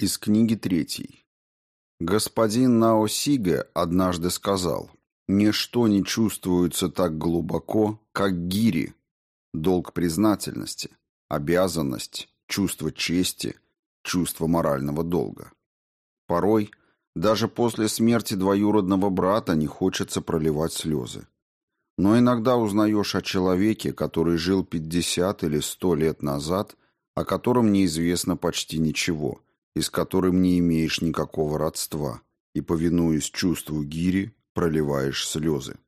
Из книги третьей. Господин Наосиге однажды сказал, «Ничто не чувствуется так глубоко, как гири, долг признательности, обязанность, чувство чести, чувство морального долга. Порой, даже после смерти двоюродного брата не хочется проливать слезы. Но иногда узнаешь о человеке, который жил 50 или 100 лет назад, о котором неизвестно почти ничего – и с которым не имеешь никакого родства, и, повинуясь чувству гири, проливаешь слезы.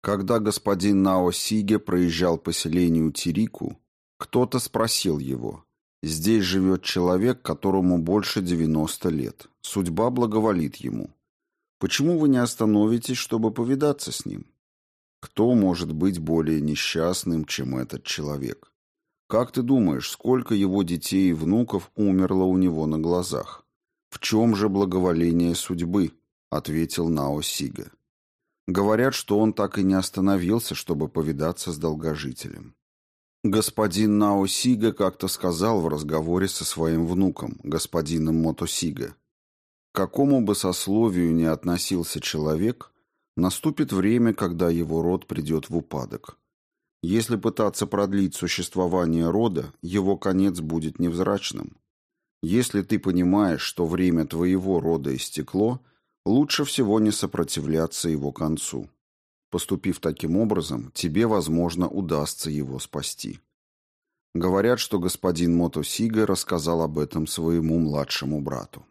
Когда господин Нао Сиге проезжал по селению Тирику, кто-то спросил его, «Здесь живет человек, которому больше 90 лет. Судьба благоволит ему. Почему вы не остановитесь, чтобы повидаться с ним? Кто может быть более несчастным, чем этот человек? Как ты думаешь, сколько его детей и внуков умерло у него на глазах? В чем же благоволение судьбы? ответил Нао Сига. Говорят, что он так и не остановился, чтобы повидаться с долгожителем. Господин Нао Сига как-то сказал в разговоре со своим внуком, господином Мотосига, к какому бы сословию ни относился человек, наступит время, когда его род придет в упадок. Если пытаться продлить существование рода, его конец будет невзрачным. Если ты понимаешь, что время твоего рода истекло, лучше всего не сопротивляться его концу. Поступив таким образом, тебе, возможно, удастся его спасти. Говорят, что господин Мотосига рассказал об этом своему младшему брату.